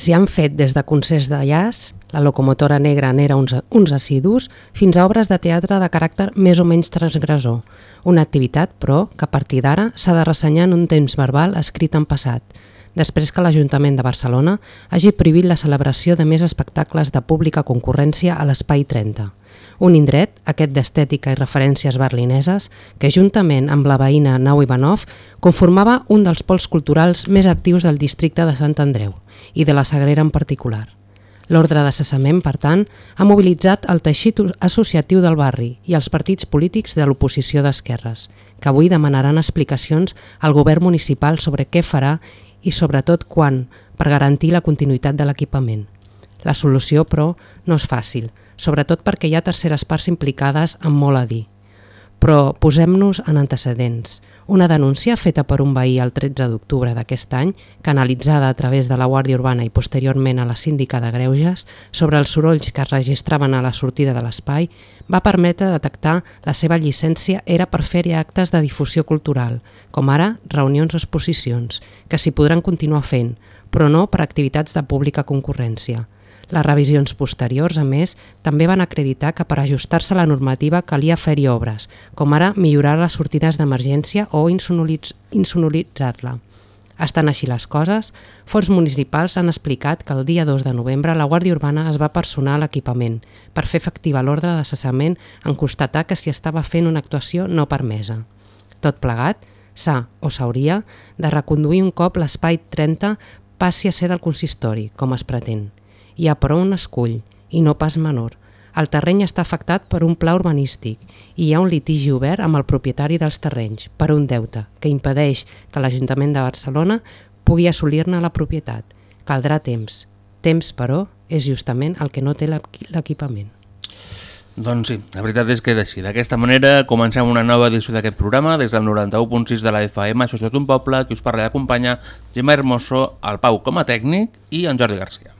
S'hi han fet des de concerts de jazz, la locomotora negra n'era uns, uns assidus, fins a obres de teatre de caràcter més o menys transgressor. Una activitat, però, que a partir d'ara s'ha de ressenyar en un temps verbal escrit en passat, després que l'Ajuntament de Barcelona hagi prohibit la celebració de més espectacles de pública concurrència a l'Espai 30. Un indret, aquest d'estètica i referències berlineses, que juntament amb la veïna Nau Ivanov conformava un dels pols culturals més actius del districte de Sant Andreu i de la Sagrera en particular. L'ordre de cessament, per tant, ha mobilitzat el teixit associatiu del barri i els partits polítics de l'oposició d'esquerres, que avui demanaran explicacions al govern municipal sobre què farà i sobretot quan, per garantir la continuïtat de l'equipament. La solució, però, no és fàcil, sobretot perquè hi ha terceres parts implicades amb molt a dir. Però posem-nos en antecedents. Una denúncia feta per un veí el 13 d'octubre d'aquest any, canalitzada a través de la Guàrdia Urbana i posteriorment a la síndica de Greuges, sobre els sorolls que es registraven a la sortida de l'espai, va permetre detectar la seva llicència era per fer-hi actes de difusió cultural, com ara reunions o exposicions, que s'hi podran continuar fent, però no per activitats de pública concurrència. Les revisions posteriors, a més, també van acreditar que per ajustar-se a la normativa calia fer-hi obres, com ara millorar les sortides d'emergència o insonoritzar-la. Estan així les coses, fons municipals han explicat que el dia 2 de novembre la Guàrdia Urbana es va personar a l'equipament per fer efectiva l'ordre de cessament en constatar que s'hi estava fent una actuació no permesa. Tot plegat, s'ha o s'hauria de reconduir un cop l'espai 30 passi a ser del consistori, com es pretén. Hi ha però un escull, i no pas menor. El terreny està afectat per un pla urbanístic i hi ha un litigi obert amb el propietari dels terrenys per un deute que impedeix que l'Ajuntament de Barcelona pugui assolir-ne la propietat. Caldrà temps. Temps, però, és justament el que no té l'equipament. Doncs sí, la veritat és que és així. D'aquesta manera comencem una nova edició d'aquest programa des del 91.6 de la FM, això és tot un poble, qui us parla i acompanya Gemma Hermoso, el Pau com a tècnic i en Jordi Garcia.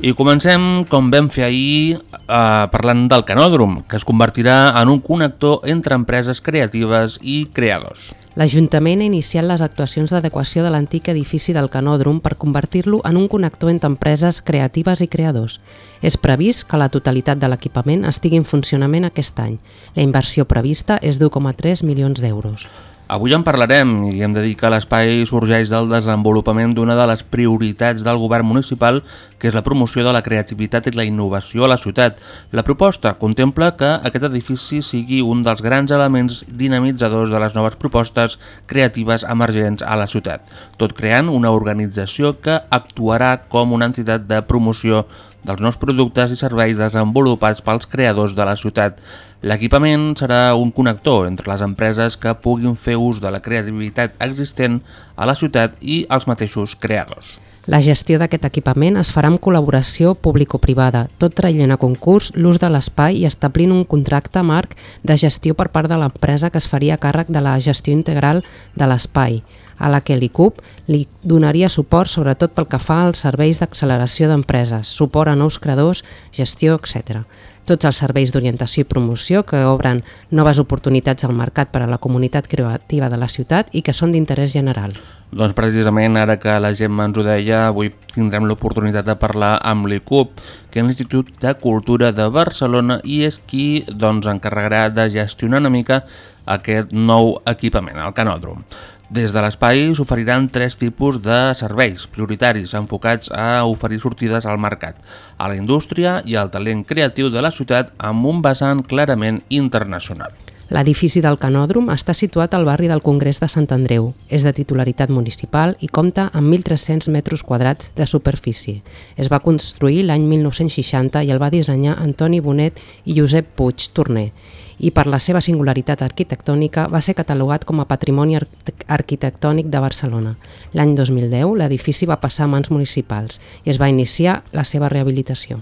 I comencem, com vam fer ahir, eh, parlant del Canòdrom, que es convertirà en un connector entre empreses creatives i creadors. L'Ajuntament ha iniciat les actuacions d'adequació de l'antic edifici del Canòdrom per convertir-lo en un connector entre empreses creatives i creadors. És previst que la totalitat de l'equipament estigui en funcionament aquest any. La inversió prevista és d'1,3 milions d'euros. Avui en parlarem i hem de dir que l'espai sorgeix del desenvolupament d'una de les prioritats del govern municipal, que és la promoció de la creativitat i la innovació a la ciutat. La proposta contempla que aquest edifici sigui un dels grans elements dinamitzadors de les noves propostes creatives emergents a la ciutat, tot creant una organització que actuarà com una entitat de promoció dels nous productes i serveis desenvolupats pels creadors de la ciutat. L'equipament serà un connector entre les empreses que puguin fer ús de la creativitat existent a la ciutat i els mateixos creadors. La gestió d'aquest equipament es farà amb col·laboració público-privada, tot traient a concurs l'ús de l'espai i establint un contracte marc de gestió per part de l'empresa que es faria càrrec de la gestió integral de l'espai, a la que l'ICUP li donaria suport sobretot pel que fa als serveis d'acceleració d'empreses, suport a nous creadors, gestió, etc tots els serveis d'orientació i promoció que obren noves oportunitats al mercat per a la comunitat creativa de la ciutat i que són d'interès general. Doncs precisament ara que la Gemma ens ho deia, avui tindrem l'oportunitat de parlar amb l'ICUP, que és l'Institut de Cultura de Barcelona i és qui doncs, encarregarà de gestionar una mica aquest nou equipament, el canòdrom. Des de l'espai s'oferiran tres tipus de serveis prioritaris enfocats a oferir sortides al mercat, a la indústria i al talent creatiu de la ciutat amb un vessant clarament internacional. L'edifici del Canòdrom està situat al barri del Congrés de Sant Andreu. És de titularitat municipal i compta amb 1.300 metres quadrats de superfície. Es va construir l'any 1960 i el va dissenyar Antoni Bonet i Josep Puig Torner i per la seva singularitat arquitectònica va ser catalogat com a Patrimoni Arquitectònic de Barcelona. L'any 2010 l'edifici va passar a mans municipals i es va iniciar la seva rehabilitació.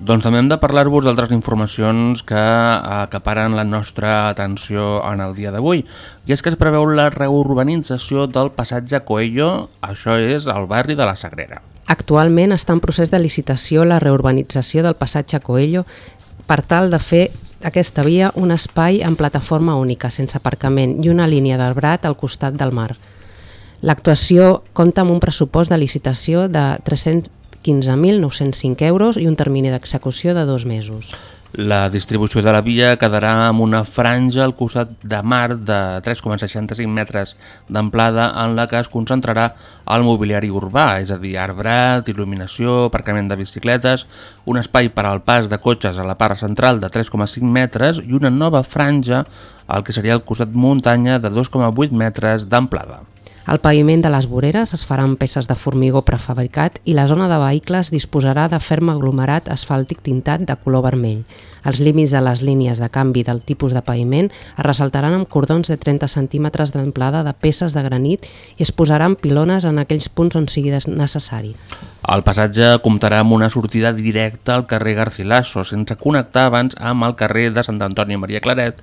Doncs també hem de parlar-vos d'altres informacions que acaparen la nostra atenció en el dia d'avui. I és que es preveu la reurbanització del passatge Coello, això és el barri de la Sagrera. Actualment està en procés de licitació la reurbanització del passatge Coello per tal de fer aquesta via un espai en plataforma única, sense aparcament i una línia d'arbrat al costat del mar. L'actuació compta amb un pressupost de licitació de 300 15.905 euros i un termini d'execució de dos mesos. La distribució de la via quedarà amb una franja al costat de mar de 3,65 metres d'amplada en la que es concentrarà el mobiliari urbà, és a dir, arbrat, il·luminació, aparcament de bicicletes, un espai per al pas de cotxes a la part central de 3,5 metres i una nova franja al que seria el costat muntanya de 2,8 metres d'amplada. El paviment de les voreres es farà amb peces de formigó prefabricat i la zona de vehicles disposarà de ferm aglomerat asfàltic tintat de color vermell. Els límits de les línies de canvi del tipus de paviment es ressaltaran amb cordons de 30 centímetres d'amplada de peces de granit i es posaran pilones en aquells punts on sigui necessari. El passatge comptarà amb una sortida directa al carrer Garcilaso, sense connectar abans amb el carrer de Sant Antoni Maria Claret,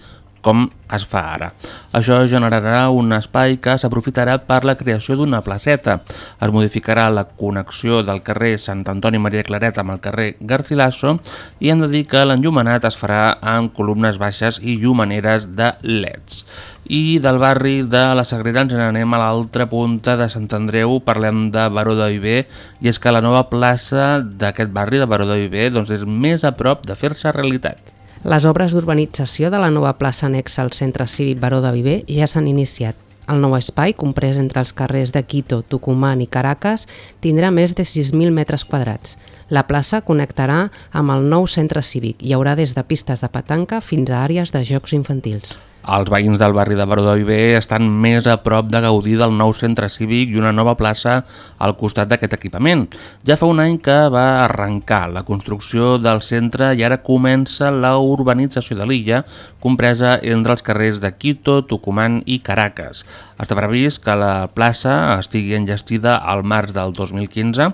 com es fa ara. Això generarà un espai que s'aprofitarà per la creació d'una placeta. Es modificarà la connexió del carrer Sant Antoni Maria Claret amb el carrer Garcilaso i hem de dir que l'enllumenat es farà amb columnes baixes i llumaneres de leds. I del barri de la Sagrera ens n'anem a l'altra punta de Sant Andreu, parlem de Baró de Viver, i és que la nova plaça d'aquest barri de Baró de Viver doncs, és més a prop de fer-se realitat. Les obres d'urbanització de la nova plaça anexa al centre cívic Baró de Viver ja s'han iniciat. El nou espai, comprès entre els carrers de Quito, Tucumán i Caracas, tindrà més de 6.000 metres quadrats. La plaça connectarà amb el nou centre cívic. Hi haurà des de pistes de petanca fins a àrees de jocs infantils. Els veïns del barri de Baró Viver estan més a prop de gaudir del nou centre cívic i una nova plaça al costat d'aquest equipament. Ja fa un any que va arrencar la construcció del centre i ara comença la urbanització de l'illa, compresa entre els carrers de Quito, Tucumán i Caracas. Està previst que la plaça estigui enllestida al març del 2015.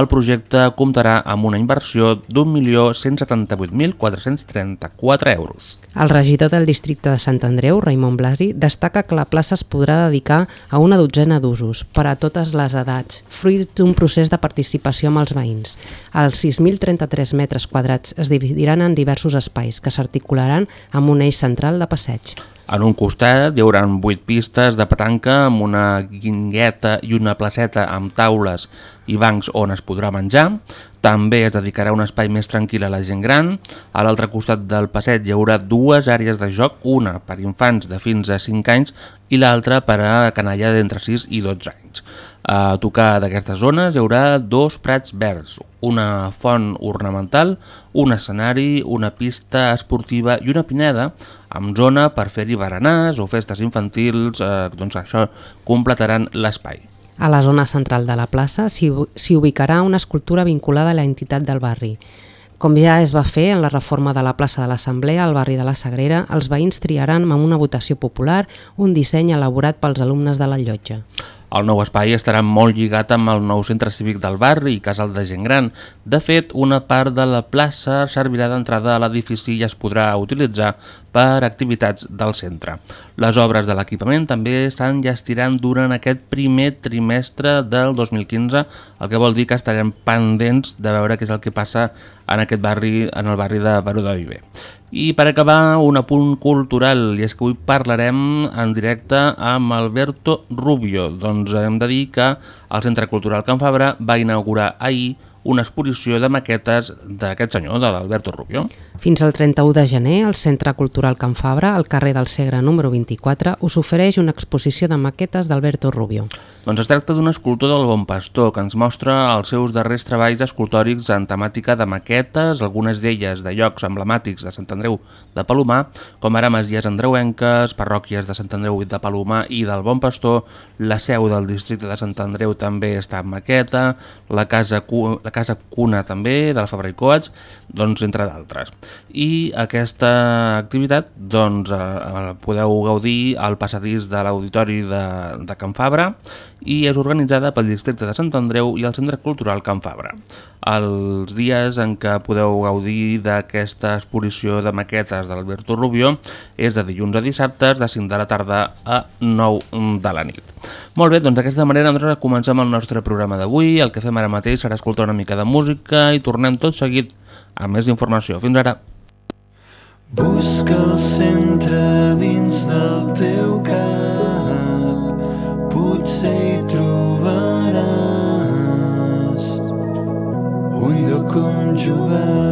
El projecte comptarà amb una inversió d'1.178.434 euros. El regidor del districte de Sant Andreu, Raimon Blasi, destaca que la plaça es podrà dedicar a una dotzena d'usos, per a totes les edats, fruit d'un procés de participació amb els veïns. Els 6.033 metres quadrats es dividiran en diversos espais que s'articularan amb un eix central de passeig. En un costat hi haurà 8 pistes de petanca amb una guingueta i una placeta amb taules i bancs on es podrà menjar. També es dedicarà un espai més tranquil a la gent gran. A l'altre costat del passeig hi haurà dues àrees de joc, una per infants de fins a 5 anys i l'altra per a canalla d'entre 6 i 12 anys. A tocar d'aquestes zones hi haurà dos prats verds, una font ornamental, un escenari, una pista esportiva i una pineda amb zona per fer-hi berenars o festes infantils, eh, doncs això completaran l'espai. A la zona central de la plaça s'hi ubicarà una escultura vinculada a la entitat del barri. Com ja es va fer en la reforma de la plaça de l'Assemblea al barri de la Sagrera, els veïns triaran amb una votació popular un disseny elaborat pels alumnes de la llotja. El nou espai estarà molt lligat amb el nou centre cívic del barri i casal de gent gran. De fet, una part de la plaça servirà d'entrada a l'edifici i es podrà utilitzar per activitats del centre. Les obres de l'equipament també s'enllestiran durant aquest primer trimestre del 2015, el que vol dir que estarem pendents de veure què és el que passa en aquest barri, en el barri de Baró de Viver. I per acabar, un apunt cultural, i és que avui parlarem en directe amb Alberto Rubio. Doncs hem de dir que El Centre Cultural Can Fabra va inaugurar ahir una exposició de maquetes d'aquest senyor, de l'Alberto Rubio. Fins al 31 de gener, el Centre Cultural Can Fabra, al carrer del Segre número 24, us ofereix una exposició de maquetes d'Alberto Rubio. Doncs es tracta d'un escultor del Bon Pastor que ens mostra els seus darrers treballs escultòrics en temàtica de maquetes, algunes d'elles de llocs emblemàtics de Sant Andreu de Palomar, com ara masies andreuenques, parròquies de Sant Andreu de Palomar i del Bon Pastor, la seu del districte de Sant Andreu també està en maqueta, la casa, la Casa Cuna també, de la Fabra i Coats, doncs, entre d'altres. I aquesta activitat doncs, eh, podeu gaudir al passadís de l'Auditori de, de Can Fabra i és organitzada pel districte de Sant Andreu i el Centre Cultural Can Fabra. Els dies en què podeu gaudir d'aquesta exposició de maquetes d'Alberto Rubio és de dilluns a dissabtes de 5 de la tarda a 9 de la nit. Molt bé, doncs d'aquesta manera nosaltres comencem el nostre programa d'avui. El que fem ara mateix serà escoltar una mica de música i tornem tot seguit amb més informació. Fins ara. Busca el centre dins del teu cap, un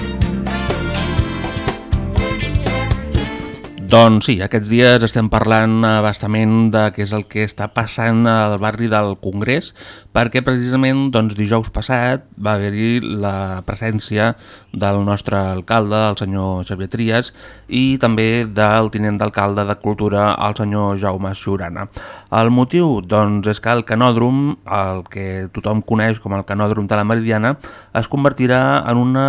Doncs sí, aquests dies estem parlant bastament de què és el que està passant al barri del Congrés, perquè precisament doncs, dijous passat va haver-hi la presència del nostre alcalde, el senyor Xavier Trias, i també del tinent d'alcalde de Cultura, el senyor Jaume Ciurana. El motiu doncs, és que el canòdrom, el que tothom coneix com el canòdrom de la Meridiana, es convertirà en una,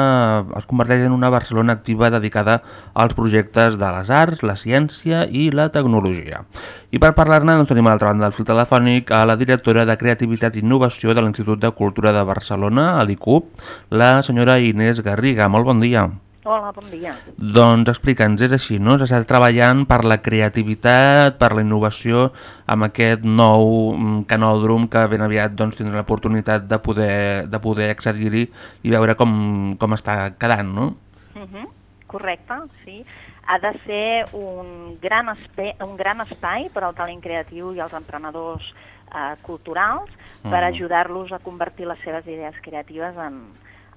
es converteix en una Barcelona activa dedicada als projectes de les arts, la ciència i la tecnologia. I per parlar-ne doncs, tenim a l'altra banda del fil telefònic a la directora de Creativitat i Innovació de l'Institut de Cultura de Barcelona, a l'ICUP, la senyora Inés Garriga. Molt bon dia. Hola, bon dia. Doncs explica'ns, és així, no? S'està treballant per la creativitat, per la innovació, amb aquest nou mm, canòdrom que ben aviat doncs, tindrà l'oportunitat de poder, de poder accedir-hi i veure com, com està quedant, no? Uh -huh. Correcte, sí. Ha de ser un gran, espai, un gran espai per al talent creatiu i als emprenedors eh, culturals per Mhm. ajudar-los a convertir les seves idees creatives en,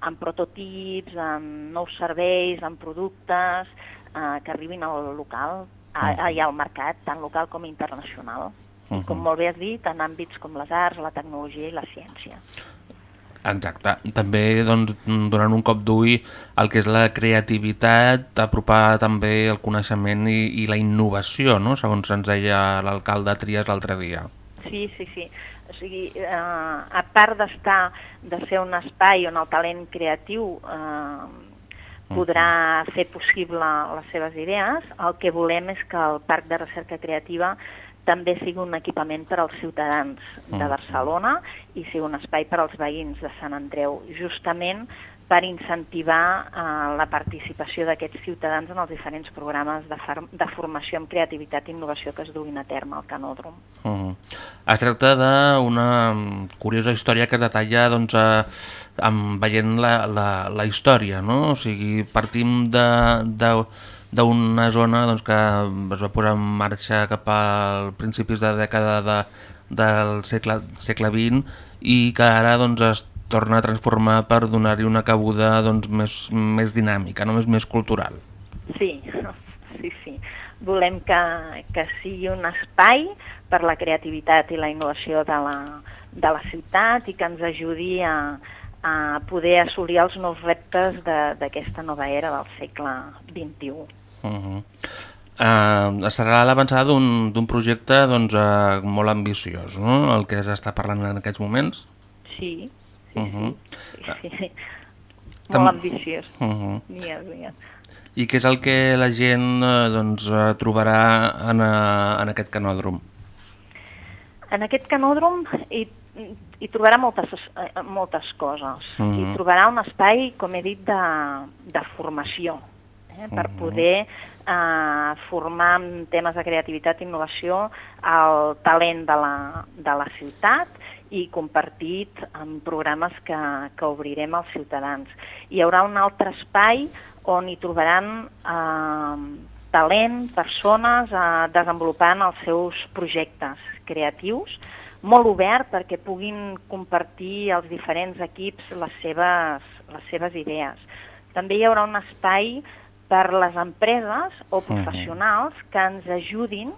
en prototips, en nous serveis, en productes eh, que arribin al local, a, Mhm. allà al mercat, tant local com internacional. Mhm. Com molt bé has dit, en àmbits com les arts, la tecnologia i la ciència. Exacte. També doncs, donant un cop d'ull al que és la creativitat, apropar també el coneixement i, i la innovació, no? segons ens deia l'alcalde Trias l'altre dia. Sí, sí, sí. O sigui, eh, a part d'estar, de ser un espai on el talent creatiu eh, podrà fer possible les seves idees, el que volem és que el Parc de Recerca Creativa també sigui un equipament per als ciutadans de Mhm. Barcelona i sigui un espai per als veïns de Sant Andreu, justament per incentivar eh, la participació d'aquests ciutadans en els diferents programes de, de formació en creativitat i innovació que es duguin a terme al Canòdrom. Uh -huh. Es tracta d'una mm, curiosa història que es detalla doncs, eh, amb, veient la, la, la història, no? O sigui, partim de, de, d'una zona doncs, que es va posar en marxa cap al principis de dècada de, del segle, segle XX i que ara doncs, es torna a transformar per donar-hi una cabuda doncs, més, més dinàmica, no? més, més cultural. Sí, sí, sí. Volem que, que sigui un espai per la creativitat i la innovació de la, de la ciutat i que ens ajudi a, a poder assolir els nous reptes d'aquesta nova era del segle XXI. Uh -huh. uh, serà l'avançada d'un projecte doncs, uh, molt ambiciós, no? el que s'està parlant en aquests moments. Sí, sí, Uh -huh. sí. sí. Tam- Molt ambiciós. Uh -huh. Digues, digues. I què és el que la gent uh, doncs, uh, trobarà en, uh, en aquest canòdrom? En aquest canòdrom hi, hi trobarà moltes, eh, moltes coses. Mhm. Hi trobarà un espai, com he dit, de, de formació, eh, per Mhm. poder eh, formar en temes de creativitat i innovació el talent de la, de la ciutat i compartit en programes que, que obrirem als ciutadans. Hi haurà un altre espai on hi trobaran eh, talent, persones eh, desenvolupant els seus projectes creatius, molt obert perquè puguin compartir els diferents equips les seves, les seves idees. També hi haurà un espai per les empreses o professionals que ens ajudin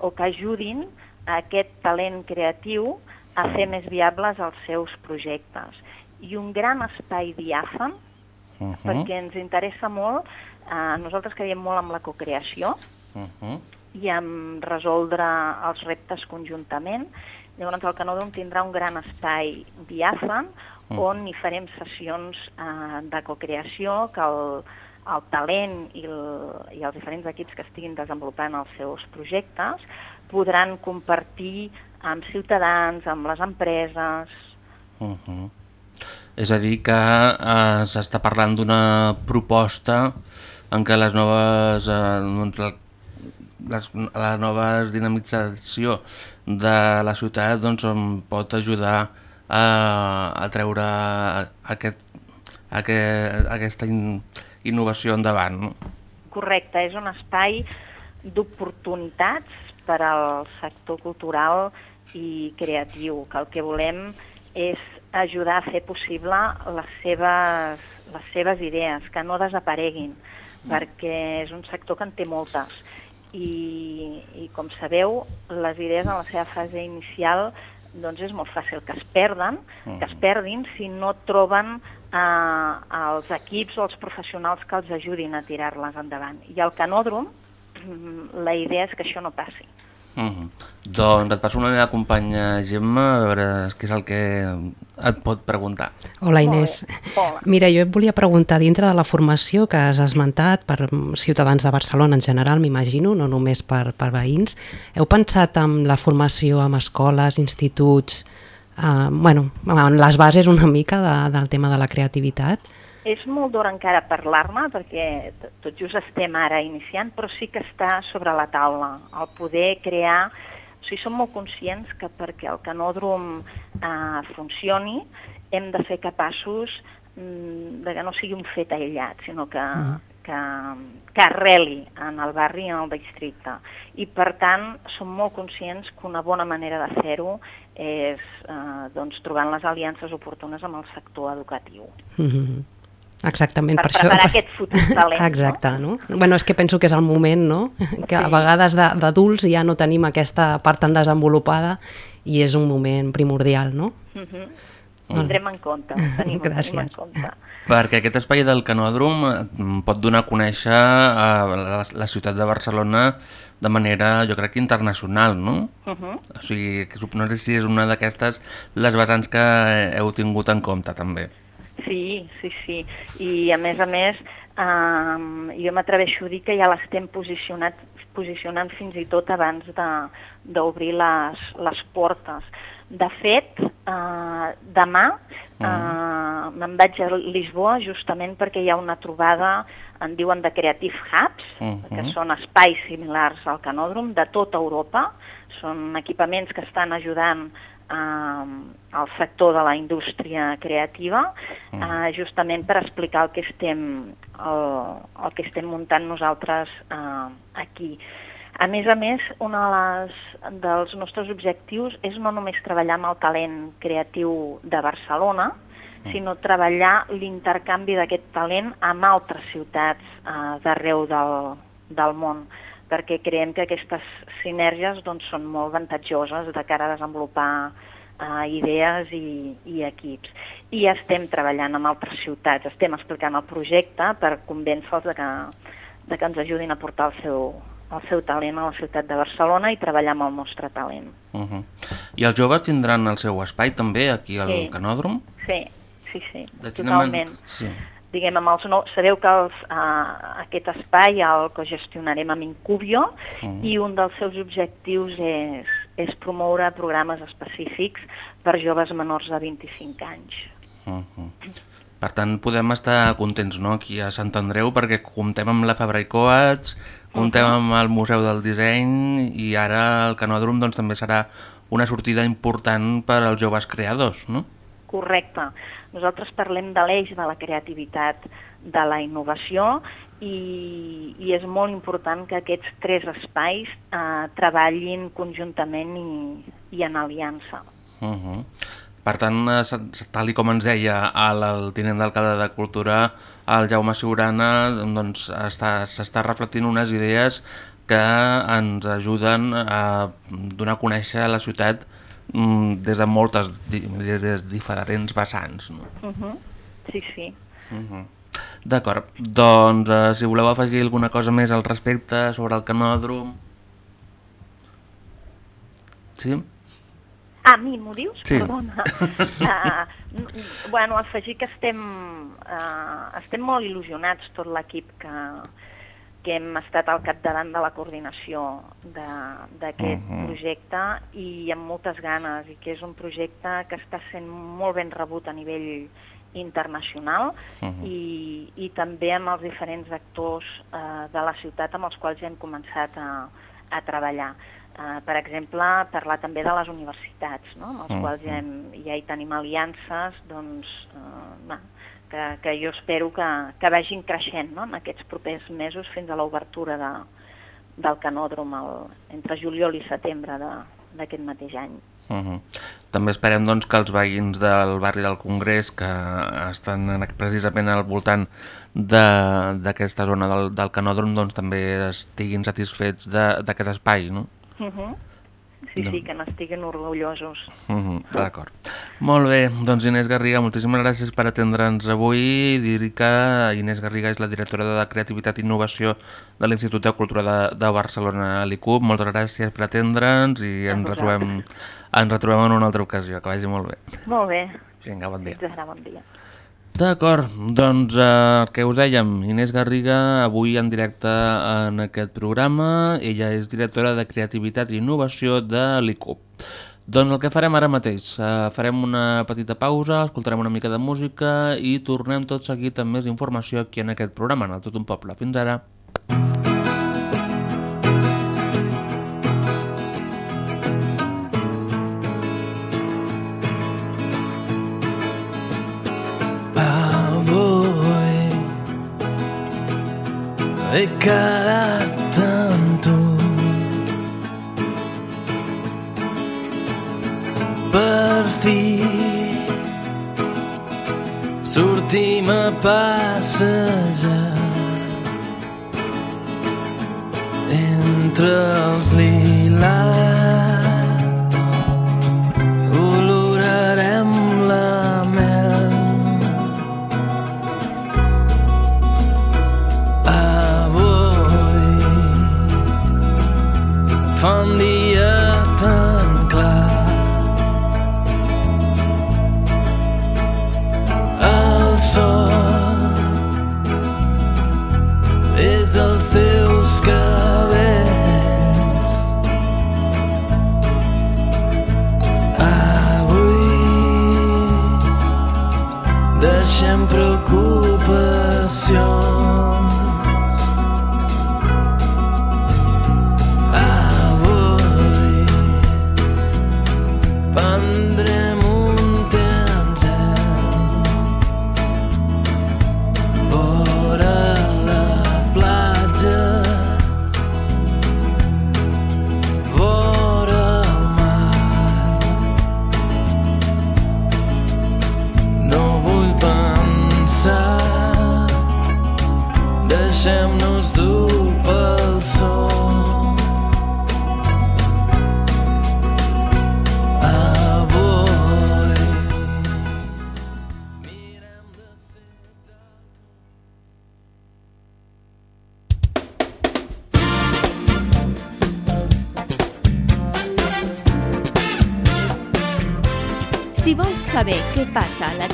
o que ajudin a aquest talent creatiu a fer més viables els seus projectes. I un gran espai diàfan, Uh -huh. perquè ens interessa molt, eh, nosaltres creiem molt en la cocreació, Uh -huh. i en resoldre els reptes conjuntament. Llavors el Canòdrom tindrà un gran espai diàfan Mm. on hi farem sessions eh, de cocreació que el, el talent i, el, i els diferents equips que estiguin desenvolupant els seus projectes podran compartir amb ciutadans, amb les empreses... Uh -huh. És a dir, que uh, s'està parlant d'una proposta en què les noves, uh, doncs, les, la nova dinamització de la ciutat doncs, pot ajudar a, a treure aquest, aquest, aquesta in, innovació endavant. No? Correcte, és un espai d'oportunitats per al sector cultural i creatiu, que el que volem és ajudar a fer possible les seves, les seves idees, que no desapareguin, perquè és un sector que en té moltes. I, i com sabeu, les idees en la seva fase inicial doncs és molt fàcil que es perden, que es perdin si no troben eh, els equips o els professionals que els ajudin a tirar-les endavant. I al canòdrom, mm, la idea és que això no passi. Uh -huh. Doncs et passo una meva companya Gemma, a veure què és el que et pot preguntar. Hola Inés. Hola. Mira, jo et volia preguntar, dintre de la formació que has esmentat per ciutadans de Barcelona en general, m'imagino, no només per, per veïns, heu pensat en la formació amb escoles, instituts, eh, bueno, en les bases una mica de, del tema de la creativitat? és molt d'hora encara parlar-ne perquè tot just estem ara iniciant, però sí que està sobre la taula el poder crear... O sigui, som molt conscients que perquè el canòdrom eh, funcioni hem de ser capaços mm, de que no sigui un fet aïllat, sinó que, que, que arreli en el barri i en el districte. I per tant som molt conscients que una bona manera de fer-ho és eh, doncs, trobant les aliances oportunes amb el sector educatiu. Mhm. Exactament, Per per, això... preparar aquest futur talent, no? Exacte, no? Bueno, és que penso que és el moment, no? Que a vegades de- d'adults ja no tenim aquesta part tan desenvolupada i és un moment primordial, no? Uh -huh. Tindrem en compte, tenim, ho tenim en Gràcies. compte. Perquè aquest espai del canòdrom eh, pot donar a conèixer a la, la ciutat de Barcelona de manera, jo crec que internacional, no? Uh -huh. O sigui, no sé si és una d'aquestes les vessants que heu tingut en compte, també. Sí, sí, sí. I a més a més, eh, jo m'atreveixo a dir que ja l'estem posicionat, posicionant fins i tot abans de- d'obrir les, les portes. De fet, eh, demà eh, me'n vaig a Lisboa justament perquè hi ha una trobada, en diuen de Creative Hubs, Mhm. que són espais similars al canòdrom de tota Europa. Són equipaments que estan ajudant eh, al sector de la indústria creativa, eh, justament per explicar el que estem, el, el que estem muntant nosaltres eh, aquí. A més a més, un de les, dels nostres objectius és no només treballar amb el talent creatiu de Barcelona, sinó treballar l'intercanvi d'aquest talent amb altres ciutats eh, d'arreu del, del món, perquè creiem que aquestes sinergies doncs, són molt avantatjoses de cara a desenvolupar eh, idees i, i equips. I estem treballant amb altres ciutats, estem explicant el projecte per convèncer-los de, que, de que ens ajudin a portar el seu, el seu talent a la ciutat de Barcelona i treballar amb el nostre talent. Uh -huh. I els joves tindran el seu espai també aquí al Sí. canòdrom? Sí, sí, sí, De quina man- totalment. Sí. diguem, amb els nous, sabeu que els, uh, aquest espai el cogestionarem amb Incubio Mm. i un dels seus objectius és, és promoure programes específics per joves menors de 25 anys. Uh -huh. Per tant, podem estar contents no? aquí a Sant Andreu perquè comptem amb la Fabra i Coats, comptem amb el Museu del Disseny i ara el Canòdrom doncs, també serà una sortida important per als joves creadors, no? Correcte. Nosaltres parlem de l'eix de la creativitat, de la innovació i, i és molt important que aquests tres espais eh, treballin conjuntament i, i en aliança. Uh -huh. Per tant, tal i com ens deia el, el tinent d'alcalde de Cultura, el Jaume Siurana, doncs està- s'està reflectint unes idees que ens ajuden a donar a conèixer la ciutat mm, des de moltes des de diferents vessants. No? Uh -huh. Sí, sí. D'acord, doncs eh, si voleu afegir alguna cosa més al respecte sobre el canòdrom... Sí? A mi m'ho dius? Sí. Perdona. Uh, bueno, afegir que estem, uh, estem molt il·lusionats, tot l'equip que, que hem estat al capdavant de la coordinació de- d'aquest Mhm. projecte i amb moltes ganes, i que és un projecte que està sent molt ben rebut a nivell internacional Mhm. i, i també amb els diferents actors eh, de la ciutat amb els quals ja hem començat a, a treballar. Eh, per exemple, parlar també de les universitats, no? amb els Mhm. quals ja, hem, ja hi tenim aliances, doncs, eh, va, que, que jo espero que, que vagin creixent no? en aquests propers mesos fins a l'obertura de, del canòdrom el, entre juliol i setembre de- d'aquest mateix any. Uh -huh. També esperem doncs, que els veïns del barri del Congrés, que estan en- precisament al voltant de- d'aquesta zona del, del canòdrom, doncs, també estiguin satisfets de- d'aquest espai, no? Uh -huh. Sí, sí, que n'estiguin orgullosos. Uh -huh. D'acord. Molt bé, doncs Inés Garriga, moltíssimes gràcies per atendre'ns avui. Dir que Inés Garriga és la directora de Creativitat i Innovació de l'Institut de Cultura de, de Barcelona, l'ICUB. Moltes gràcies per atendre'ns i ens retrobem, ens retrobem en una altra ocasió. Que vagi molt bé. Molt bé. Vinga, bon dia. Fins ara, bon dia. D'acord, doncs eh, el que us dèiem, Inés Garriga, avui en directe en aquest programa, ella és directora de Creativitat i Innovació de l'ICUP. Doncs el que farem ara mateix, eh, farem una petita pausa, escoltarem una mica de música i tornem tot seguit amb més informació aquí en aquest programa, en el Tot un Poble. Fins ara. He quedat amb tu. Per fi sortim a passejar entre els lilars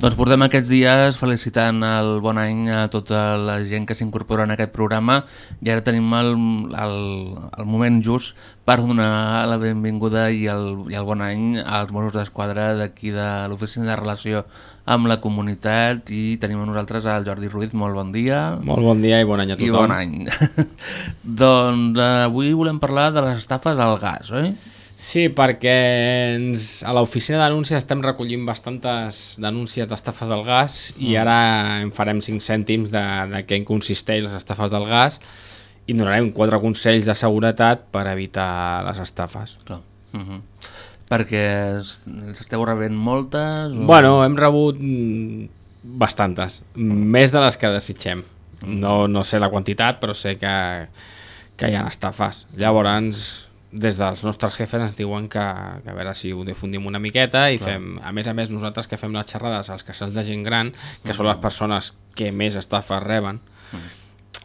Doncs portem aquests dies felicitant el bon any a tota la gent que s'incorpora en aquest programa i ara tenim el, el, el moment just per donar la benvinguda i el, i el bon any als Mossos d'Esquadra d'aquí de l'Oficina de Relació amb la Comunitat i tenim a nosaltres el Jordi Ruiz, molt bon dia. Molt bon dia i bon any a I tothom. bon any. doncs eh, avui volem parlar de les estafes al gas, oi? Sí, perquè ens, a l'oficina de denúncies estem recollint bastantes denúncies d'estafes del gas i Mm. ara en farem 5 cèntims de, de què en consisteix les estafes del gas i donarem quatre consells de seguretat per evitar les estafes. Clar. Uh -huh. Perquè es- esteu rebent moltes? O... Bueno, hem rebut mm, bastantes, més de les que desitgem. No, no sé la quantitat, però sé que, que hi ha estafes. Llavors, des dels nostres jefes ens diuen que, que a veure si ho difundim una miqueta i Clar. fem, a més a més nosaltres que fem les xerrades als casals de gent gran, que són les persones que més estafes reben,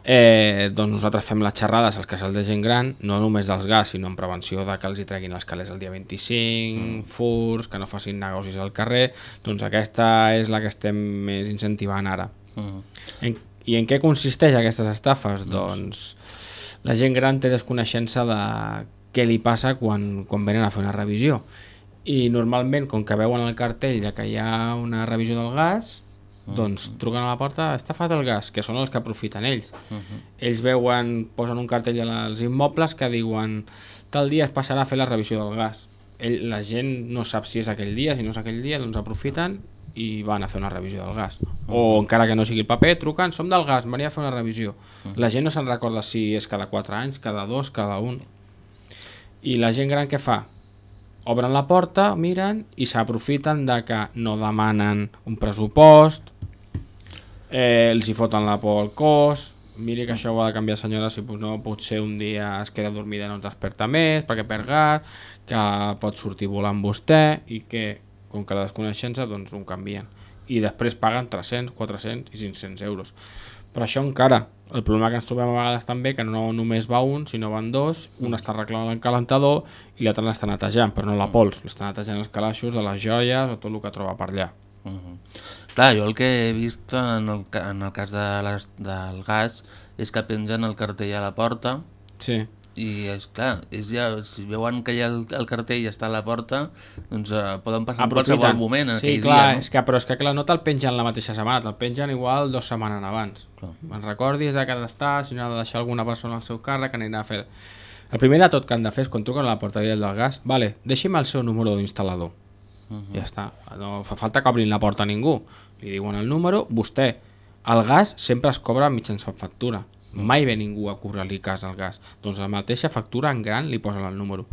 eh, doncs nosaltres fem les xerrades als casals de gent gran, no només dels gas, sinó en prevenció de que els hi treguin els calés el dia 25, furs, que no facin negocis al carrer, doncs aquesta és la que estem més incentivant ara. Mm. En, I en què consisteix aquestes estafes? Doncs la gent gran té desconeixença de què li passa quan, quan venen a fer una revisió. I normalment, com que veuen el cartell de que hi ha una revisió del gas, doncs truquen a la porta, està fat el gas, que són els que aprofiten ells. Ells veuen, posen un cartell als immobles que diuen tal dia es passarà a fer la revisió del gas. Ell, la gent no sap si és aquell dia, si no és aquell dia, doncs aprofiten i van a fer una revisió del gas. O encara que no sigui el paper, truquen, som del gas, m'agradaria fer una revisió. La gent no se'n recorda si és cada 4 anys, cada 2, cada 1. I la gent gran què fa? Obren la porta, miren i s'aprofiten de que no demanen un pressupost, eh, els hi foten la por al cos, miri que això ho ha de canviar senyora, si no, potser un dia es queda dormida i no es desperta més, perquè perd gas, que pot sortir volant vostè i que, com que la desconeixença, doncs ho canvien. I després paguen 300, 400 i 500 euros. Però això encara, el problema que ens trobem a vegades també que no només va un, sinó van dos, un està arreglant el calentador i l'altre l'està netejant, però no la pols, l'està netejant els calaixos de les joies o tot el que troba per allà. Uh -huh. Clar, jo el que he vist en el, en el cas de les, del gas és que pengen el cartell a la porta Sí. I és clar, és ja, si veuen que ja el, el cartell està a la porta doncs uh, poden passar en qualsevol moment en sí, aquell clar, dia, no? és que, però és que clar, no te'l pengen la mateixa setmana, te'l pengen igual dues setmanes abans. Clar. Me'n recordis de ha d'estar, si no ha de deixar alguna persona al seu càrrec, anirà a fer... El primer de tot que han de fer és quan truquen a la porteria del gas, vale, deixi'm el seu número d'instal·lador. Uh Ja està, no fa falta que obrin la porta a ningú. Li diuen el número, vostè, el gas sempre es cobra mitjançant factura. Mai ve ningú a cobrar-li cas al gas. Doncs la mateixa factura en gran li posen el número.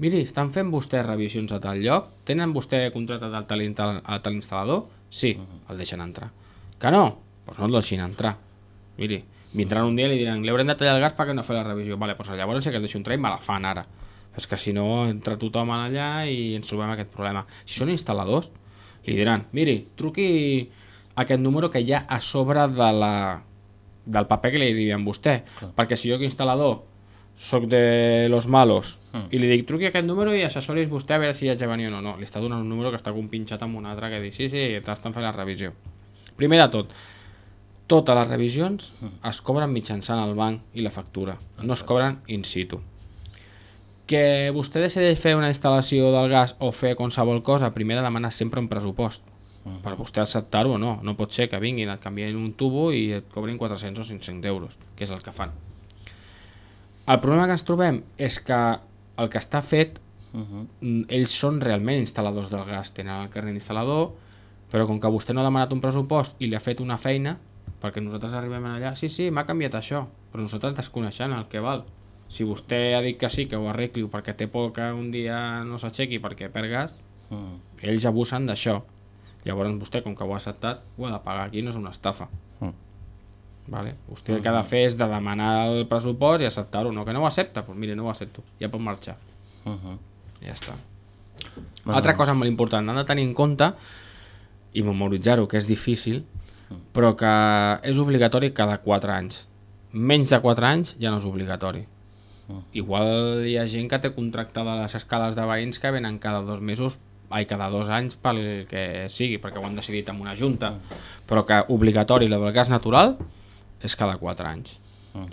Miri, estan fent vostès revisions a tal lloc? Tenen vostè contractat el tal, el tal instal·lador? Sí, el deixen entrar. Que no? Doncs no el deixin entrar. Miri, vindran un dia i li diran li haurem de tallar el gas perquè no fa la revisió. Vale, doncs llavors sí que el deixo entrar i me la fan ara. És que si no entra tothom allà i ens trobem aquest problema. Si són instal·ladors, li diran, miri, truqui aquest número que hi ha a sobre de la, del paper que li envien vostè. Perquè si jo que instal·lador soc de los malos i li dic truqui aquest número i assessoris vostè a veure si hi ha de venir o no. No, li està donant un número que està compinxat amb un altre que dic sí, sí, t'estan fent la revisió. Primer de tot, totes les revisions es cobren mitjançant el banc i la factura, no es cobren in situ. Que vostè decideix fer una instal·lació del gas o fer qualsevol cosa, primer de demanar sempre un pressupost per vostè acceptar-ho o no. No pot ser que vinguin, et canvien un tubo i et cobrin 400 o 500 euros, que és el que fan. El problema que ens trobem és que el que està fet, Uh -huh. mm, ells són realment instal·ladors del gas, tenen el carnet d'instal·lador, però com que vostè no ha demanat un pressupost i li ha fet una feina, perquè nosaltres arribem allà, sí, sí, m'ha canviat això, però nosaltres desconeixem el que val. Si vostè ha dit que sí, que ho arregli perquè té por que un dia no s'aixequi perquè perd gas, Uh ells abusen d'això. Llavors vostè, com que ho ha acceptat, ho ha de pagar. Aquí no és una estafa. -huh. Vale? Vostè el que ha de fer és de demanar el pressupost i acceptar-ho. No, que no ho accepta, doncs mire, no ho accepto. Ja pot marxar. Uh -huh. Ja està. Bueno, Altra cosa molt important, han de tenir en compte i memoritzar-ho, que és difícil, però que és obligatori cada 4 anys. Menys de 4 anys ja no és obligatori. Igual hi ha gent que té contractada les escales de veïns que venen cada dos mesos ai, cada dos anys pel que sigui, perquè ho han decidit amb una junta, però que obligatori la del gas natural és cada 4 anys.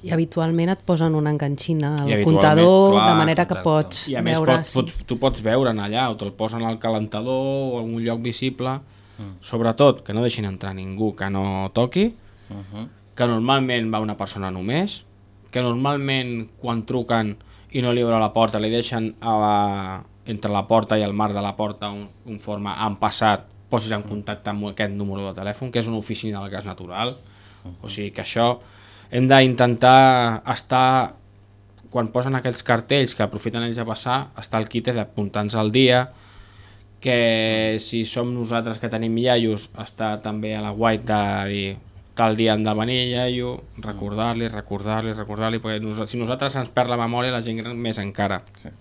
I habitualment et posen una enganxina al comptador, clar, de manera que exacte. pots I a més veure... pots, pots, tu pots veure'n allà, o te'l posen al calentador o en un lloc visible, sobretot que no deixin entrar ningú que no toqui, Uh -huh. que normalment va una persona només, que normalment quan truquen i no li obre la porta li deixen a la, entre la porta i el marc de la porta un, un forma han passat, posis en contacte amb aquest número de telèfon, que és una oficina del gas natural, o sigui que això hem d'intentar estar quan posen aquells cartells que aprofiten ells a passar, està el kit d'apuntar-nos al dia, que si som nosaltres que tenim iaios, està també a la white de dir tal dia han de venir iaio, recordar-li, recordar-li, recordar-li, perquè nos si nosaltres ens perd la memòria, la gent gran més encara. Sí.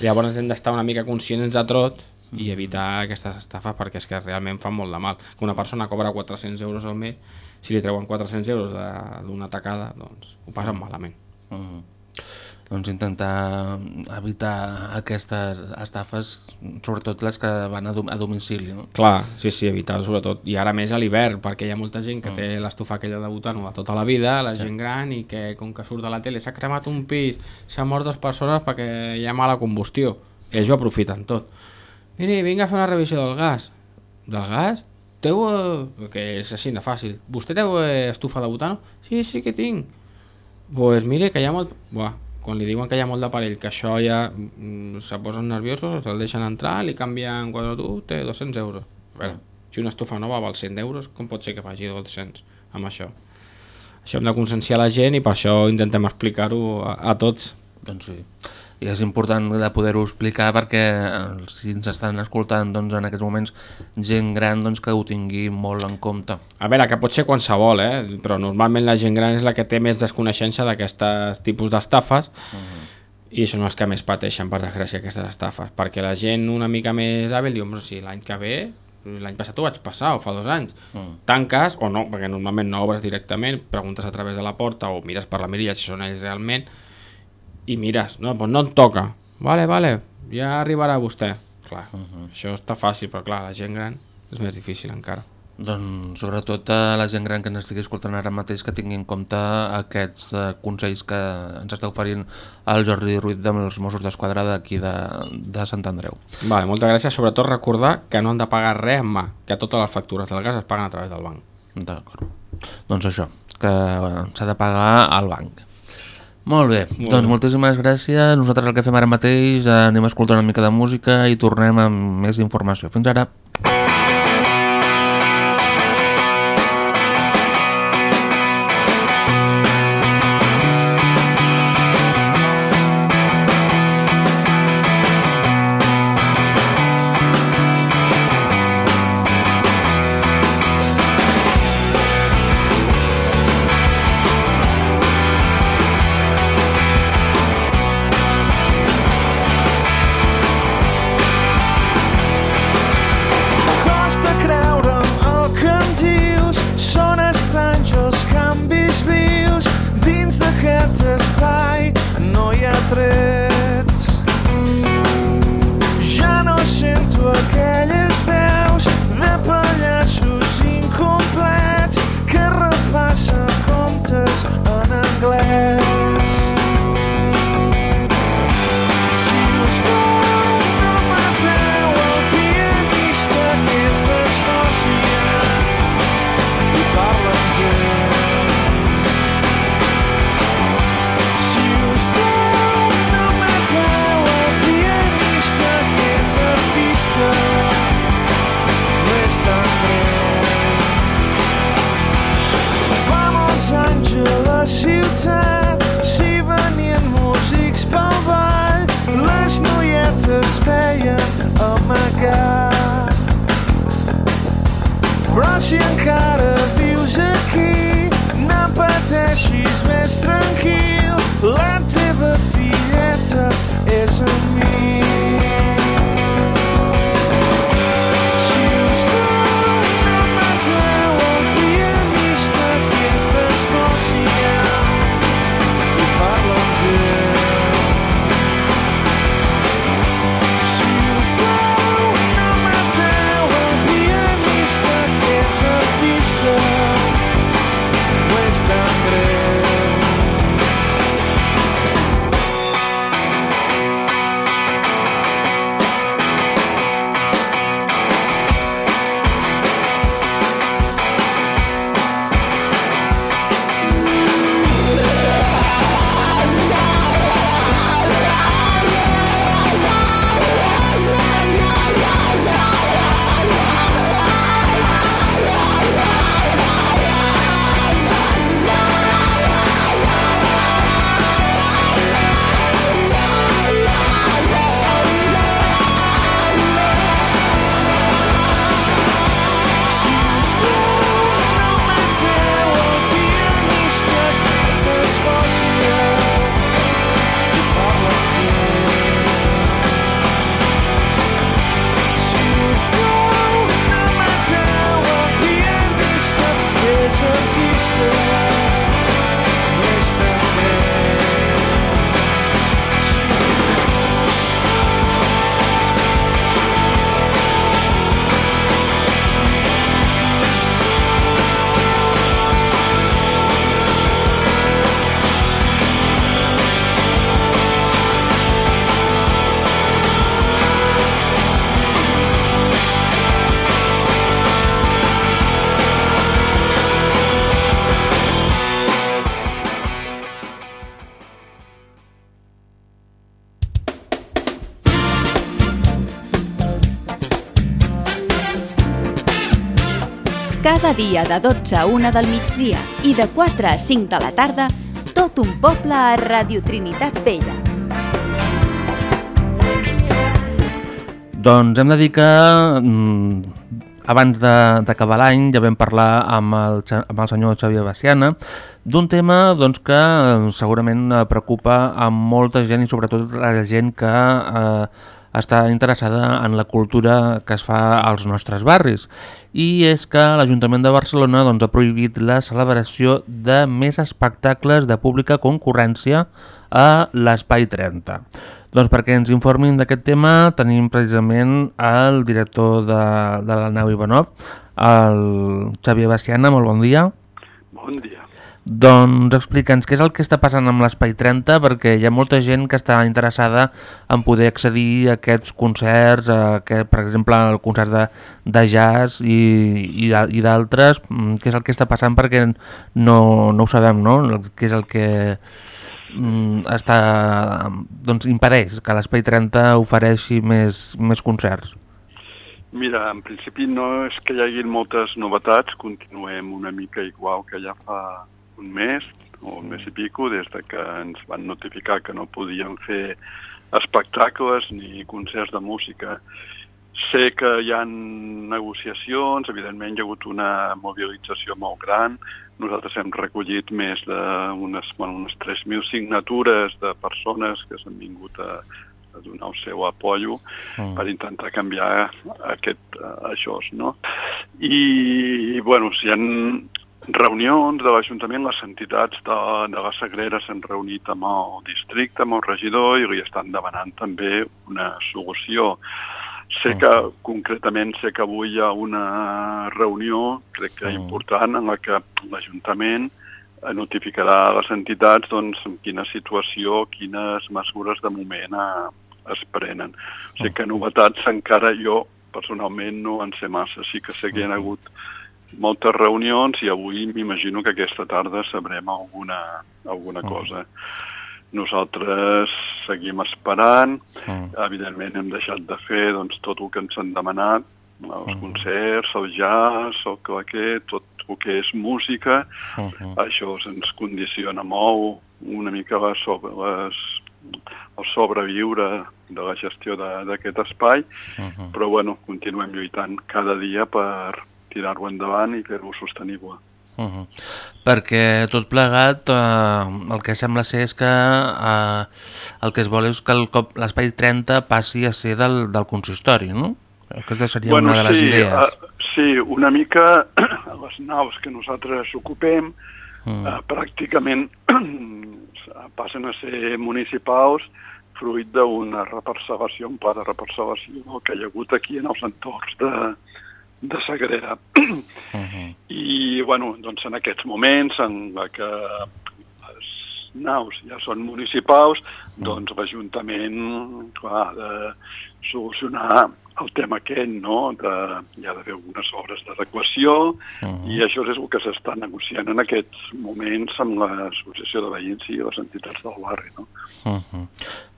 Llavors hem d'estar una mica conscients de tot i evitar aquestes estafes perquè és que realment fan molt de mal. Que una persona cobra 400 euros al mes, si li treuen 400 euros d'una tacada, doncs ho passen malament. Uh -huh. Doncs intentar evitar aquestes estafes, sobretot les que van a, dom a domicili, no? Clar, sí, sí, evitar sobretot. I ara més a l'hivern, perquè hi ha molta gent que té l'estufa aquella de butano de tota la vida, la gent gran, i que com que surt de la tele s'ha cremat un pis, s'han mort dues persones perquè hi ha mala combustió. Ells ho aprofiten tot. Miri, vinga a fer una revisió del gas. Del gas? Teu... eh, Que és així de fàcil. Vostè té eh, estufa de butano? Sí, sí que tinc. Pues mire, que hi ha molt... Buah, quan li diuen que hi ha molt d'aparell, que això ja mm, se posen nerviosos, el deixen entrar, li canvien quan tu té 200 euros. A veure, si una estufa nova val 100 euros, com pot ser que vagi 200 amb això? Això hem de conscienciar la gent i per això intentem explicar-ho a, a tots. Doncs sí. I és important de poder-ho explicar perquè eh, si ens estan escoltant doncs, en aquests moments gent gran doncs, que ho tingui molt en compte. A veure, que pot ser qualsevol, eh? però normalment la gent gran és la que té més desconeixença d'aquests tipus d'estafes i són els que més pateixen, per desgràcia, aquestes estafes, perquè la gent una mica més hàbil diu, "Home, si l'any que ve, l'any passat ho vaig passar, o fa dos anys, Mm. tanques, o no, perquè normalment no obres directament, preguntes a través de la porta o mires per la mirilla si són ells realment, i mires, no, doncs no em toca, vale, vale, ja arribarà vostè. Clar, uh -huh. això està fàcil, però clar, la gent gran és més difícil encara. Doncs sobretot a la gent gran que ens estigui escoltant ara mateix que tingui en compte aquests eh, consells que ens està oferint el Jordi Ruiz dels Mossos d'Esquadra d'aquí de, de Sant Andreu. Vale, moltes gràcies. Sobretot recordar que no han de pagar res en mà, que totes les factures del gas es paguen a través del banc. D'acord. Doncs això, que eh, s'ha de pagar al banc. Molt bé, Molt doncs bé. moltíssimes gràcies. Nosaltres el que fem ara mateix, eh, anem a escoltar una mica de música i tornem amb més informació. Fins ara. Cada dia de 12 a 1 del migdia i de 4 a 5 de la tarda, tot un poble a Radio Trinitat Vella. Doncs hem de dir que mm, abans d'acabar l'any ja vam parlar amb el, amb el senyor Xavier Baciana d'un tema doncs, que eh, segurament preocupa a molta gent i sobretot la gent que eh, està interessada en la cultura que es fa als nostres barris. I és que l'Ajuntament de Barcelona doncs, ha prohibit la celebració de més espectacles de pública concurrència a l'Espai 30. Doncs perquè ens informin d'aquest tema tenim precisament el director de, de la nau Ivanov, el Xavier Baciana, molt bon dia. Bon dia. Doncs explica'ns què és el que està passant amb l'Espai 30, perquè hi ha molta gent que està interessada en poder accedir a aquests concerts, a aquest, per exemple, al concert de, de jazz i, i, i d'altres. Mm, Què és el que està passant perquè no, no ho sabem, no? Què és el que mm, està, doncs, impedeix que l'Espai 30 ofereixi més, més concerts? Mira, en principi no és que hi hagi moltes novetats, continuem una mica igual que ja fa un mes o un mes i pico, des de que ens van notificar que no podíem fer espectacles ni concerts de música. Sé que hi ha negociacions, evidentment hi ha hagut una mobilització molt gran, nosaltres hem recollit més d'unes bueno, unes 3.000 signatures de persones que s'han vingut a, a donar el seu apoyo mm. per intentar canviar aquest, uh, això, no? I, bueno, si hi ha reunions de l'Ajuntament, les entitats de, de la Sagrera s'han reunit amb el districte, amb el regidor, i li estan demanant també una solució. Sé que, concretament, sé que avui hi ha una reunió, crec que important, en la que l'Ajuntament notificarà a les entitats doncs, en quina situació, quines mesures de moment eh, es prenen. O sigui que novetats encara jo personalment no en sé massa. Sí que sé que hi ha hagut moltes reunions i avui m'imagino que aquesta tarda sabrem alguna, alguna cosa. Nosaltres seguim esperant, Mm. evidentment hem deixat de fer doncs, tot el que ens han demanat, els concerts, el jazz, el claquet, tot el que és música, Mm. això ens condiciona molt una mica les, sobre, les, el sobreviure de la gestió d'aquest espai, Mm. però bueno, continuem lluitant cada dia per tirar-ho endavant i fer-ho sostenible. Uh -huh. Perquè tot plegat eh, el que sembla ser és que eh, el que es vol és que l'espai 30 passi a ser del, del consistori, no? Aquesta seria una de les sí, idees. Uh, sí, una mica les naus que nosaltres ocupem Mm. uh, pràcticament passen a ser municipals fruit d'una reparcel·lació, un pla de reparcel·lació que hi ha hagut aquí en els entorns de, de Sagrera. Uh -huh. I, bueno, doncs en aquests moments en la que les naus ja són municipals, doncs l'Ajuntament ha de solucionar el tema aquest, no? De, hi ha d'haver algunes obres d'adequació i això és el que s'està negociant en aquests moments amb l'Associació de Veïns i les entitats del barri, no? Uh -huh.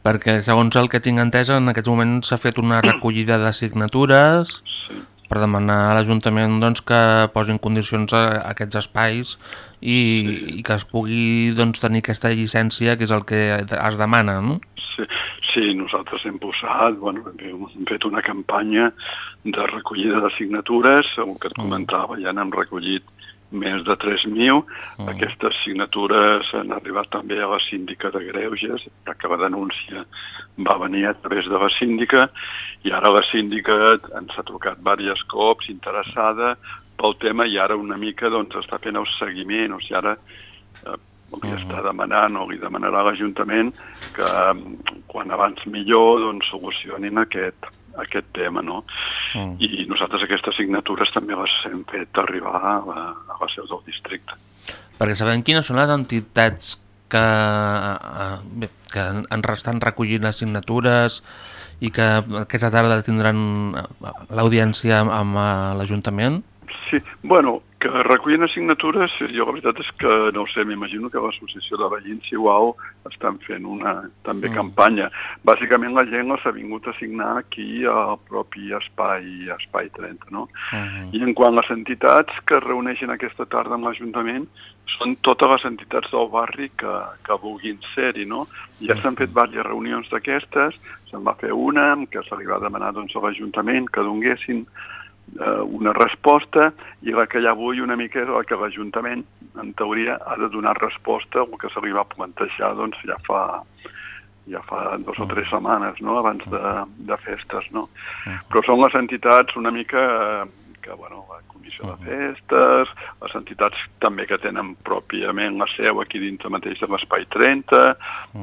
Perquè segons el que tinc entès en aquest moment s'ha fet una recollida de signatures sí. Per demanar a l'Ajuntament doncs, que posin condicions a, aquests espais i, sí. i que es pugui doncs, tenir aquesta llicència que és el que es demana, no? Sí, sí, nosaltres hem posat, bueno, hem hem fet una campanya de recollida de signatures, el que et comentava, ja n'hem recollit més de 3.000. Aquestes signatures han arribat també a la síndica de Greuges, ja que la denúncia va venir a través de la síndica, i ara la síndica ens ha trucat diversos cops, interessada pel tema, i ara una mica doncs, està fent el seguiment, o sigui, ara eh, li està demanant o li demanarà a l'Ajuntament que mm, quan abans millor doncs, solucionin aquest, aquest tema, no? Mm. I nosaltres aquestes signatures també les hem fet arribar a la, a la seu del districte. Perquè sabem quines són les entitats que, eh, bé, que en estan recollint les signatures i que aquesta tarda tindran eh, l'audiència amb, amb eh, l'Ajuntament? Sí, bueno, que recullen signatures, jo la veritat és que no ho sé, m'imagino que l'Associació de Veïns igual estan fent una també Mm. campanya. Bàsicament la gent els ha vingut a signar aquí al propi espai, espai 30, no? Uh I en quant a les entitats que es reuneixen aquesta tarda amb l'Ajuntament, són totes les entitats del barri que, que vulguin ser-hi, no? Ja s'han fet diverses reunions d'aquestes, se'n va fer una què se li va demanar doncs, a l'Ajuntament que donguessin eh, una resposta i la que hi ha avui una mica és la que l'Ajuntament, en teoria, ha de donar resposta al que se li va plantejar doncs, ja fa ja fa dos o tres setmanes, no?, abans de, de festes, no? Però són les entitats una mica eh, que que bueno, la comissió de festes, les entitats també que tenen pròpiament la seu aquí dintre mateix de l'Espai 30,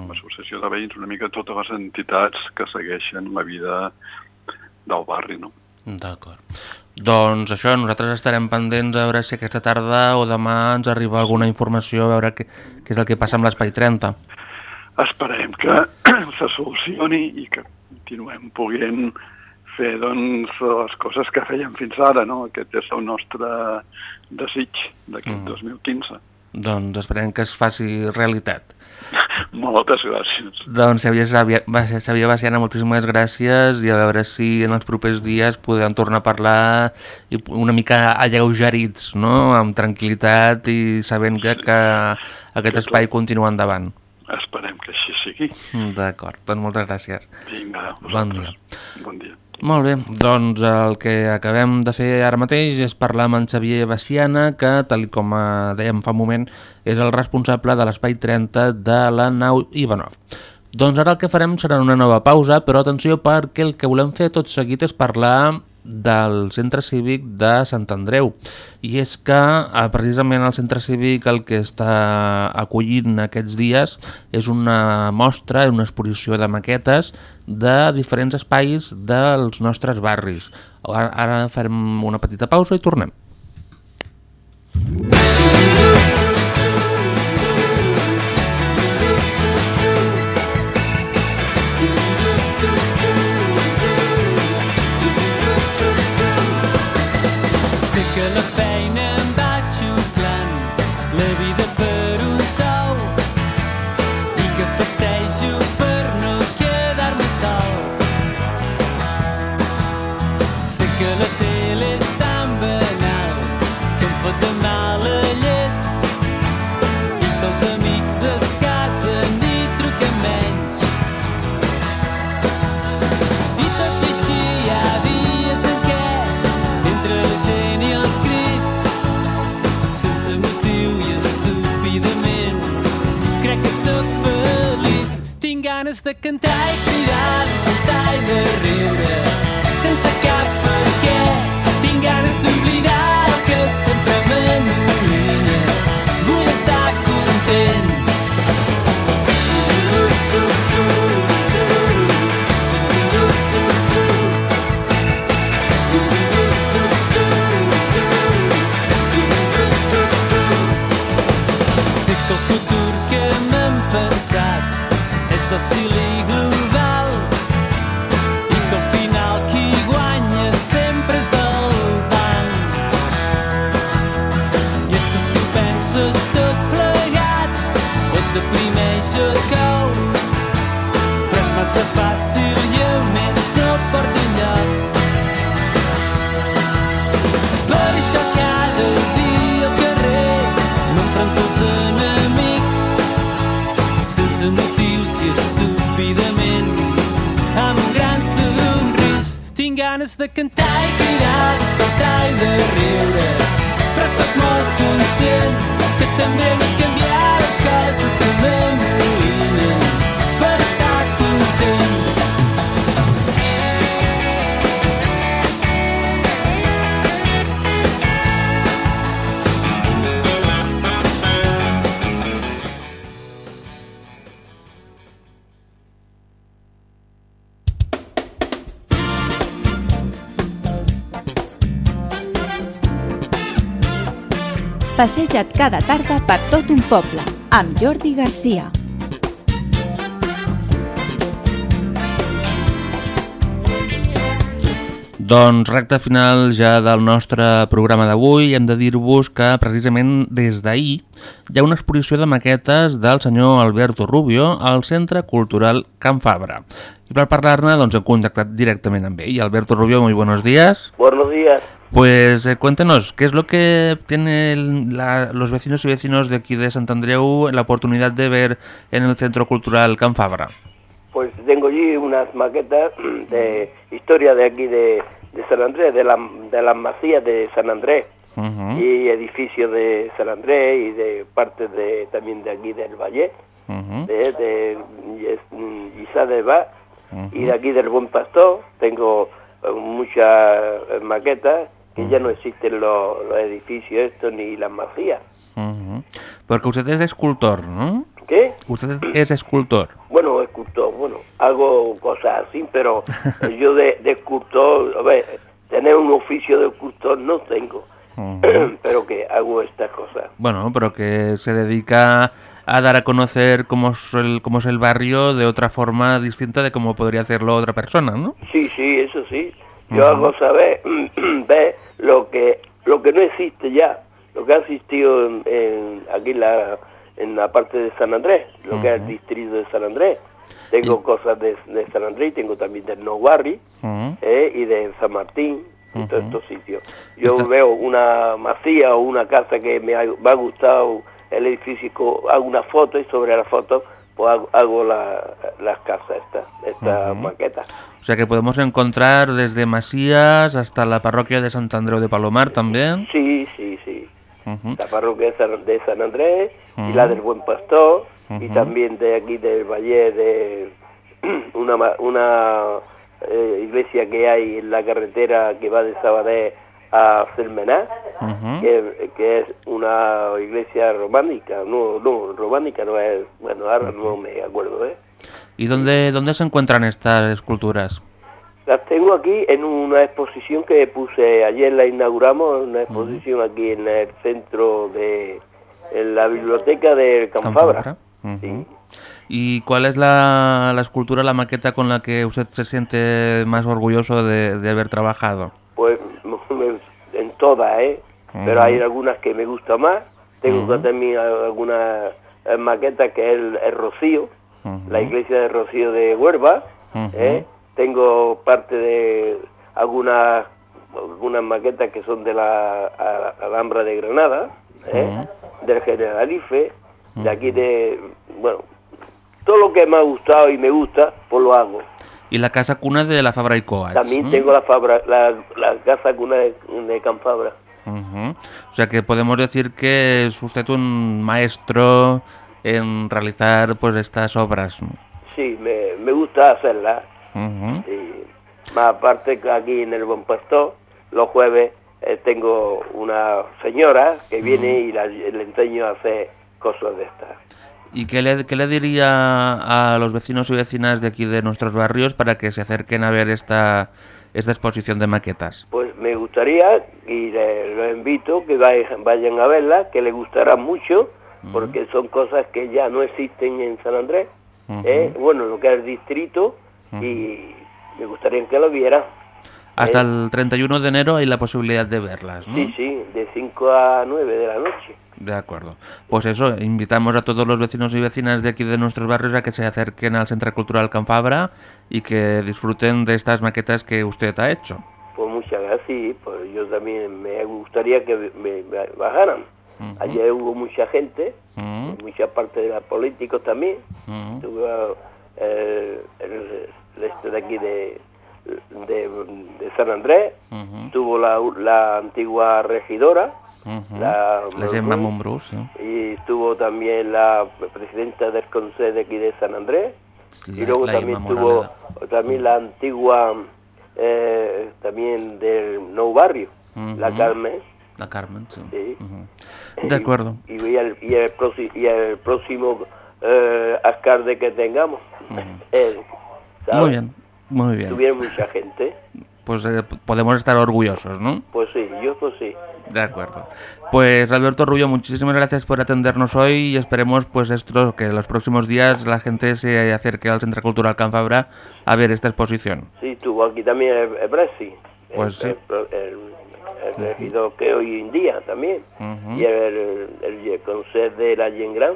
l'associació de veïns, una mica totes les entitats que segueixen la vida del barri, no? D'acord. Doncs això, nosaltres estarem pendents a veure si aquesta tarda o demà ens arriba alguna informació, a veure què, què és el que passa amb l'Espai 30. Esperem que se solucioni i que continuem podent fer doncs, les coses que fèiem fins ara, no? Aquest és el nostre desig d'aquest Mm. 2015. Doncs esperem que es faci realitat. Moltes gràcies. Doncs Xavier, Baciana, moltíssimes gràcies i a veure si en els propers dies podem tornar a parlar i una mica alleugerits, no? amb tranquil·litat i sabent que, que aquest espai continua endavant. Esperem que així sigui. D'acord, doncs moltes gràcies. Vinga, Bon dia. bon dia. Molt bé, doncs el que acabem de fer ara mateix és parlar amb en Xavier Baciana, que, tal com eh, dèiem fa un moment, és el responsable de l'Espai 30 de la nau Ivanov. Doncs ara el que farem serà una nova pausa, però atenció perquè el que volem fer tot seguit és parlar del centre cívic de Sant Andreu i és que eh, precisament el centre cívic el que està acollint aquests dies és una mostra, una exposició de maquetes de diferents espais dels nostres barris. Ara, farem una petita pausa i tornem. Sé que també Passeja't cada tarda per tot un poble amb Jordi Garcia. Doncs recte final ja del nostre programa d'avui hem de dir-vos que precisament des d'ahir hi ha una exposició de maquetes del senyor Alberto Rubio al Centre Cultural Can Fabra. I per parlar-ne doncs, hem contactat directament amb ell. Alberto Rubio, muy buenos días. Buenos días. Pues eh, cuéntenos, ¿qué es lo que tienen la- los vecinos y vecinos de aquí de Sant Andreu la oportunidad de ver en el Centro Cultural Can Fabra? Pues tengo allí unas maquetas de historia de aquí de, de San Andrés, de, la, de las masías de San Andrés y edificios de San Andrés y de partes de, también de aquí del Valle, de, de de Ba y de aquí del Buen Pastor. Tengo eh, muchas eh, maquetas que ya no existen los, los edificios estos ni las masías. Ujú. Porque usted es escultor, ¿no? ¿Qué? Usted es escultor. Bueno, escultor, bueno, hago cosas así, pero yo de, de escultor, a ver, tener un oficio de escultor no tengo, pero que hago estas cosas. Bueno, pero que se dedica a dar a conocer cómo es el, cómo es el barrio de otra forma distinta de cómo podría hacerlo otra persona, ¿no? Sí, sí, eso sí. Yo hago saber, ver lo que lo que no existe ya, lo que ha existido en, en- aquí la, en la parte de San Andrés, lo que es el distrito de San Andrés. Tengo cosas de, de San Andrés, tengo también del No Barri eh, y de San Martín, y todos Ujú. estos sitios. Yo veo una masía o una casa que me ha, me ha gustado el edificio, hago una foto y sobre la foto pues hago, hago la- las casas estas, estas Ujú. maquetas. O sea que podemos encontrar desde Masías hasta la parroquia de Sant Andreu de Palomar también. Sí, sí, sí. Ujú. La parroquia de San, de San Andrés y la del Buen Pastor y también de aquí del Valle de una, una eh, iglesia que hay en la carretera que va de Sabadell a Cermená, Ujú. que, que es una iglesia románica, no, no, románica no es, bueno, ahora no me acuerdo, ¿eh? ¿Y dónde, dónde se encuentran estas esculturas? Las tengo aquí en una exposición que puse, ayer la inauguramos, una exposición aquí en el centro de, en la biblioteca del. Canfabra. Ujú. ¿Y cuál es la, la escultura, la maqueta con la que usted se siente más orgulloso de, de haber trabajado? Pues en todas, ¿eh? Pero hay algunas que me gustan más. Tengo también algunas maquetas que es el, el Rocío, la iglesia de Rocío de Huerva. ¿eh? Tengo parte de algunas algunas maquetas que son de la a- Alhambra de Granada, ¿eh? del Generalife, de aquí de... Bueno, todo lo que me ha gustado y me gusta, pues lo hago. Y la casa cuna de la Fabra y Coats. También tengo la, fabra, la, la casa cuna de, de Canfabra. O sea que podemos decir que es usted un maestro en realizar pues estas obras. Sí, me, me gusta hacerla. Ujú. Sí. Más aparte que aquí en el Buen Pastor, los jueves eh, tengo una señora que viene y la- le enseño a hacer cosas de estas. ¿Y qué le, qué le diría a los vecinos y vecinas de aquí de nuestros barrios para que se acerquen a ver esta, esta exposición de maquetas? Pues me gustaría, y le- los invito, que vayan, vayan a verla, que les gustará mucho, porque son cosas que ya no existen en San Andrés, ¿eh? bueno, lo que es el distrito, y me gustaría que lo vieran. Hasta Eh, el 31 de enero hay la posibilidad de verlas, ¿no? Sí, sí, de 5 a 9 de la noche. De acuerdo. Pues eso, invitamos a todos los vecinos y vecinas de aquí de nuestros barrios a que se acerquen al Centro Cultural Canfabra y que disfruten de estas maquetas que usted ha hecho. Pues muchas gracias, pues yo también me gustaría que me, bajaran. Ayer hubo mucha gente, mucha parte de los políticos también. El, el este de aquí de, de, de San Andrés, tuvo la, la antigua regidora, la, La sí. y estuvo también la presidenta del Consejo de aquí de San Andrés, y luego también tuvo también la antigua eh, también del Nou Barrio, la. Carmen, La Carmen, sí. Sí. De acuerdo. y, y el, y el, próximo, y el próximo eh, alcalde que tengamos. Muy bien, muy bien. Tuviera mucha gente, Pues eh, podemos estar orgullosos, ¿no? pues sí, yo pues sí. De acuerdo. Pues Alberto Rubio, muchísimas gracias por atendernos hoy y esperemos pues esto que en los próximos días la gente se acerque al Centro Cultural Canfabra a ver esta exposición. Sí, tuvo aquí también el, el Brexit, Pues el, sí. el, regidor que hoy en día también, Ujú. y el, el, consejo de la Gen Gran.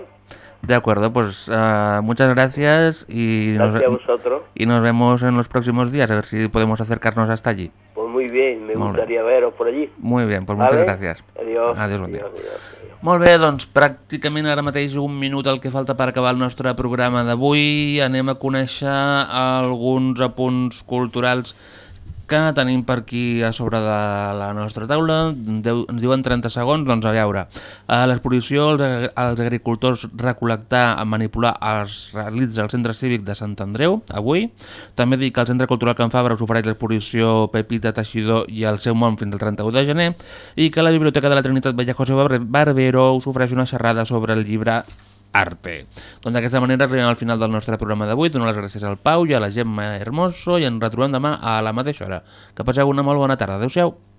De acuerdo, pues ah, muchas gracias y nos, Gracias a vosotros. y nos vemos en los próximos días, a ver si podemos acercarnos hasta allí. Pues muy bien, me Molt bé. gustaría veros por allí. Muy bien, pues muchas gracias. Adiós. Adiós, bon dia. adiós, adiós. Molt bé, doncs pràcticament ara mateix un minut el que falta per acabar el nostre programa d'avui. Anem a conèixer alguns apunts culturals que tenim per aquí a sobre de la nostra taula. Deu, ens diuen 30 segons, doncs a veure. A l'exposició els agricultors recol·lectar, manipular, es realitza al Centre Cívic de Sant Andreu, avui. També dic que el Centre Cultural Can Fabra us ofereix l'exposició Pepita Teixidor i el seu món fins al 31 de gener i que la Biblioteca de la Trinitat Vella José Barbe- Barbero us ofereix una xerrada sobre el llibre Arte. Doncs d'aquesta manera arribem al final del nostre programa d'avui. Dono les gràcies al Pau i a la Gemma Hermoso i ens retrobem demà a la mateixa hora. Que passeu una molt bona tarda. Adéu-siau.